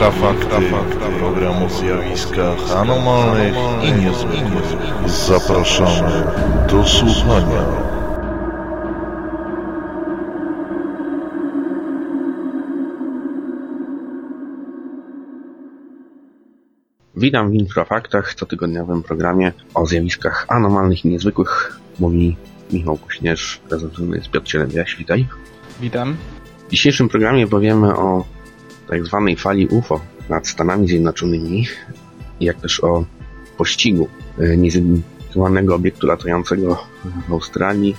Infrafakty, program o zjawiskach anomalnych i niezwykłych. Zapraszamy do słuchania. Witam w Infrafaktach, cotygodniowym programie o zjawiskach anomalnych i niezwykłych. Mówi Michał Kuśnierz, prezentowany jest Piotr Cielebiaś. Witaj. Witam. W dzisiejszym programie powiemy o tak zwanej fali UFO nad Stanami Zjednoczonymi, jak też o pościgu e, niezidentyfikowanego obiektu latającego w Australii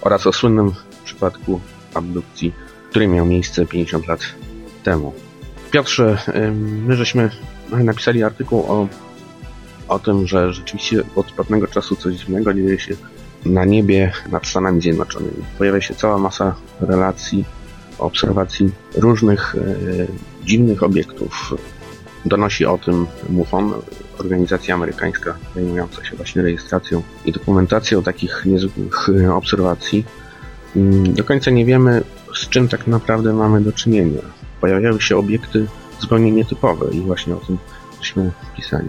oraz o słynnym przypadku abdukcji, który miał miejsce 50 lat temu. Piotrze, my żeśmy napisali artykuł o, o tym, że rzeczywiście od pewnego czasu coś dziwnego dzieje się na niebie nad Stanami Zjednoczonymi. Pojawia się cała masa relacji, obserwacji różnych e, dziwnych obiektów. Donosi o tym MUFON, organizacja amerykańska zajmująca się właśnie rejestracją i dokumentacją takich niezwykłych e, obserwacji. Mm, do końca nie wiemy, z czym tak naprawdę mamy do czynienia. Pojawiały się obiekty zupełnie nietypowe i właśnie o tym żeśmy pisali.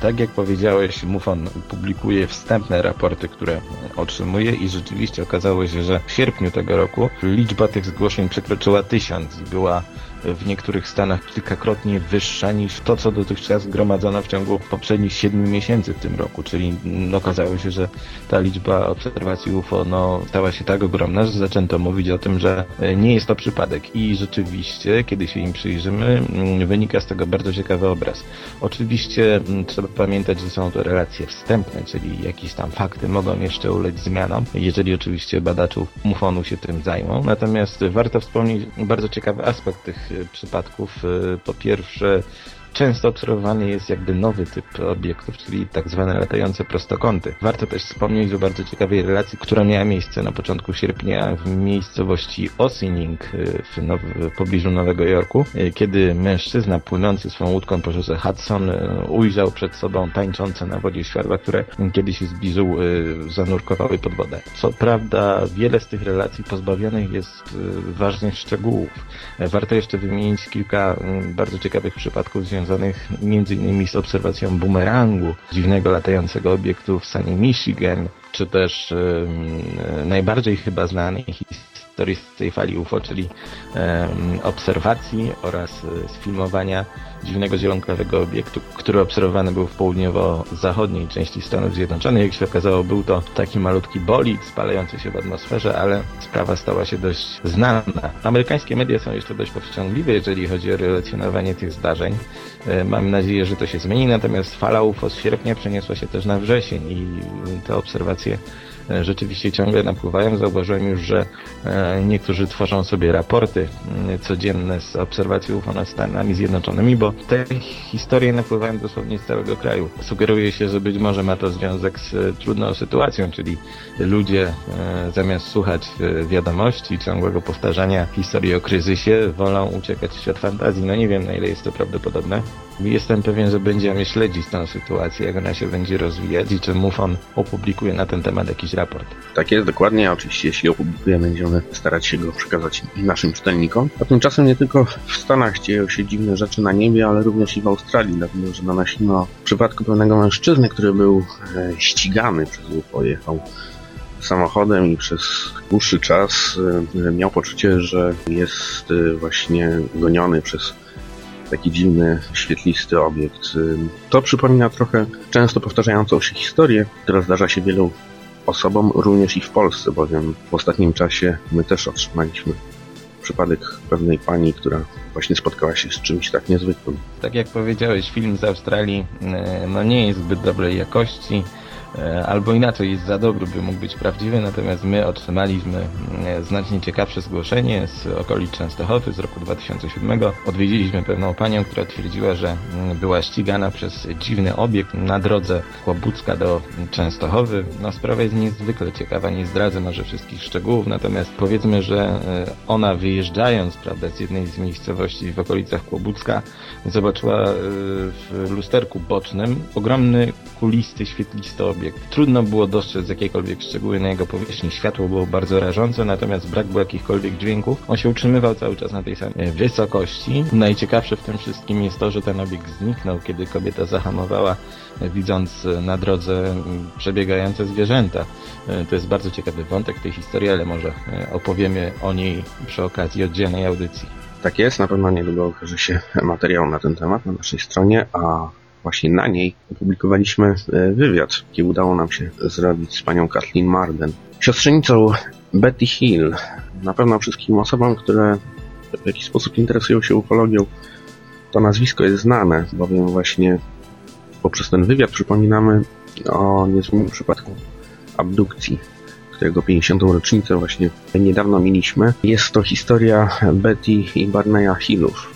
Tak jak powiedziałeś, MUFON publikuje wstępne raporty, które otrzymuje i rzeczywiście okazało się, że w sierpniu tego roku liczba tych zgłoszeń przekroczyła tysiąc i była w niektórych stanach kilkakrotnie wyższa niż to, co dotychczas zgromadzono w ciągu poprzednich 7 miesięcy w tym roku, czyli no, okazało się, że ta liczba obserwacji UFO no, stała się tak ogromna, że zaczęto mówić o tym, że e, nie jest to przypadek i rzeczywiście, kiedy się im przyjrzymy, mm, wynika z tego bardzo ciekawy obraz. Oczywiście mm, trzeba pamiętać, że są to relacje wstępne, czyli jakieś tam fakty mogą jeszcze ulec zmianom, jeżeli oczywiście badaczów MUFON-u się tym zajmą. Natomiast warto wspomnieć bardzo ciekawy aspekt tych przypadków. Y, po pierwsze, często obserwowany jest jakby nowy typ obiektów, czyli tak zwane latające prostokąty. Warto też wspomnieć o bardzo ciekawej relacji, która miała miejsce na początku sierpnia w miejscowości Ossining w, now, w pobliżu Nowego Jorku, kiedy mężczyzna płynący swoją łódką po rzece Hudson ujrzał przed sobą tańczące na wodzie światła, które kiedy się zbliżył zanurkowały pod wodę. Co prawda wiele z tych relacji pozbawionych jest ważnych szczegółów. Warto jeszcze wymienić kilka bardzo ciekawych przypadków związanych związanych m.in. z obserwacją bumerangu, dziwnego latającego obiektu w stanie Michigan, czy też najbardziej chyba znanej historii tej fali UFO, czyli obserwacji oraz yy, sfilmowania dziwnego zielonkowego obiektu, który obserwowany był w południowo-zachodniej części Stanów Zjednoczonych. Jak się okazało, był to taki malutki bolid spalający się w atmosferze, ale sprawa stała się dość znana. Amerykańskie media są jeszcze dość powściągliwe, jeżeli chodzi o relacjonowanie tych zdarzeń. E, mam nadzieję, że to się zmieni, natomiast fala UFO z sierpnia przeniosła się też na wrzesień i te obserwacje E, rzeczywiście ciągle napływają. Zauważyłem już, że e, niektórzy tworzą sobie raporty mm, codzienne z obserwacji UFO nad Stanami Zjednoczonymi, bo te historie napływają dosłownie z całego kraju. Sugeruje się, że być może ma to związek z e, trudną sytuacją, czyli ludzie zamiast słuchać wiadomości, ciągłego powtarzania historii o kryzysie, wolą uciekać w świat fantazji. No nie wiem, na ile jest to prawdopodobne. Jestem pewien, że będziemy śledzić tę sytuację, jak ona się będzie rozwijać i czy MUFON opublikuje na ten temat jakiś raport. Tak jest, dokładnie. Oczywiście, jeśli opublikuje, będziemy starać się go przekazać naszym czytelnikom. A tymczasem nie tylko w Stanach dzieją się dziwne rzeczy na niebie, ale również i w Australii, dlatego że nanosimy w przypadku pewnego mężczyzny, który był e, ścigany przez UFO, jechał samochodem i przez dłuższy czas e, miał poczucie, że jest e, właśnie goniony przez taki dziwny, świetlisty obiekt. To przypomina trochę często powtarzającą się historię, która zdarza się wielu osobom, również i w Polsce, bowiem w ostatnim czasie my też otrzymaliśmy przypadek pewnej pani, która właśnie spotkała się z czymś tak niezwykłym. Tak jak powiedziałeś, film z Australii e, no nie jest zbyt dobrej jakości. E, albo inaczej jest za dobry, by mógł być prawdziwy, natomiast my otrzymaliśmy e, znacznie ciekawsze zgłoszenie z okolic Częstochowy z roku 2007. Odwiedziliśmy pewną panią, która twierdziła, że mm, była ścigana przez dziwny obiekt na drodze Kłobucka do Częstochowy. No sprawa jest niezwykle ciekawa, nie zdradzę może wszystkich szczegółów, natomiast powiedzmy, że e, ona wyjeżdżając prawda, z jednej z miejscowości w okolicach Kłobucka zobaczyła w lusterku bocznym ogromny, kulisty, świetlisty obiekt Trudno było dostrzec jakiekolwiek szczegóły na jego powierzchni. Światło było bardzo rażące, natomiast brak było jakichkolwiek dźwięków. On się utrzymywał cały czas na tej samej wysokości. Najciekawsze w tym wszystkim jest to, że ten obiekt zniknął, kiedy kobieta zahamowała, widząc na drodze przebiegające zwierzęta. To jest bardzo ciekawy wątek tej historii, ale może opowiemy o niej przy okazji oddzielnej audycji. Tak jest, na pewno niedługo ukaże się materiał na ten temat na naszej stronie, a właśnie na niej opublikowaliśmy e, wywiad, jaki udało nam się zrobić z panią Kathleen Marden, siostrzenicą Betty Hill. Na pewno wszystkim osobom, które w jakiś sposób interesują się ufologią, to nazwisko jest znane, bowiem właśnie poprzez ten wywiad przypominamy o niezwykłym przypadku abdukcji którego 50. rocznicę właśnie niedawno mieliśmy. Jest to historia Betty i Barneya Hillów.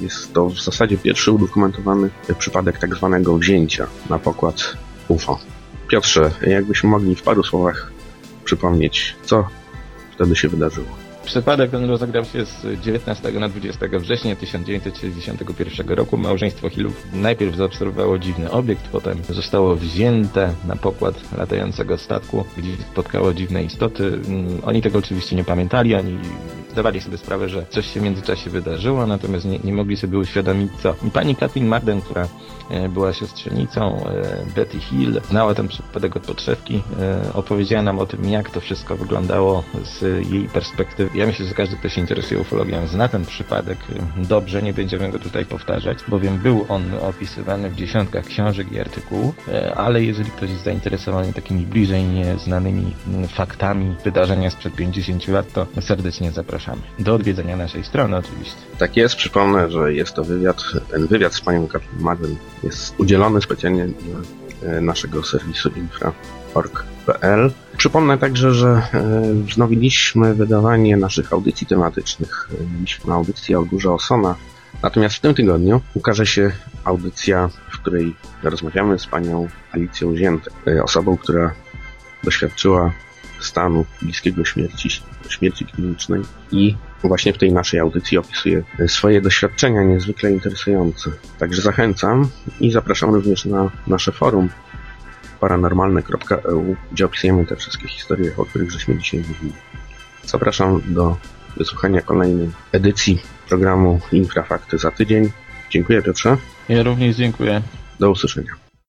Jest to w zasadzie pierwszy udokumentowany przypadek tak zwanego wzięcia na pokład UFO. Piotrze, jakbyśmy mogli w paru słowach przypomnieć, co wtedy się wydarzyło. Przypadek ten rozegrał się z 19 na 20 września 1961 roku. Małżeństwo Hillów najpierw zaobserwowało dziwny obiekt, potem zostało wzięte na pokład latającego statku, gdzie spotkało dziwne istoty. Mm, oni tego oczywiście nie pamiętali, oni zdawali sobie sprawę, że coś się w międzyczasie wydarzyło, natomiast nie, nie mogli sobie uświadomić co. Pani Kathleen Marden, która była siostrzenicą e, Betty Hill, znała ten przypadek od podszewki, e, opowiedziała nam o tym, jak to wszystko wyglądało z jej perspektywy. Ja myślę, że każdy, kto się interesuje ufologią, zna ten przypadek dobrze, nie będziemy go tutaj powtarzać, bowiem był on opisywany w dziesiątkach książek i artykułów, ale jeżeli ktoś jest zainteresowany takimi bliżej nieznanymi faktami wydarzenia sprzed 50 lat, to serdecznie zapraszam zapraszamy. Do odwiedzenia naszej strony oczywiście. Tak jest, przypomnę, że jest to wywiad, ten wywiad z panią Kathleen Madden jest udzielony specjalnie dla e, naszego serwisu infra.org.pl. Przypomnę także, że e, wznowiliśmy wydawanie naszych audycji tematycznych. Mieliśmy audycję o Górze Osona, natomiast w tym tygodniu ukaże się audycja, w której rozmawiamy z panią Alicją Ziętek, e, osobą, która doświadczyła stanu bliskiego śmierci, śmierci klinicznej i właśnie w tej naszej audycji opisuje swoje doświadczenia niezwykle interesujące. Także zachęcam i zapraszam również na nasze forum paranormalne.eu, gdzie opisujemy te wszystkie historie, o których żeśmy dzisiaj mówili. Zapraszam do wysłuchania kolejnej edycji programu Infrafakty za tydzień. Dziękuję Piotrze. Ja również dziękuję. Do usłyszenia.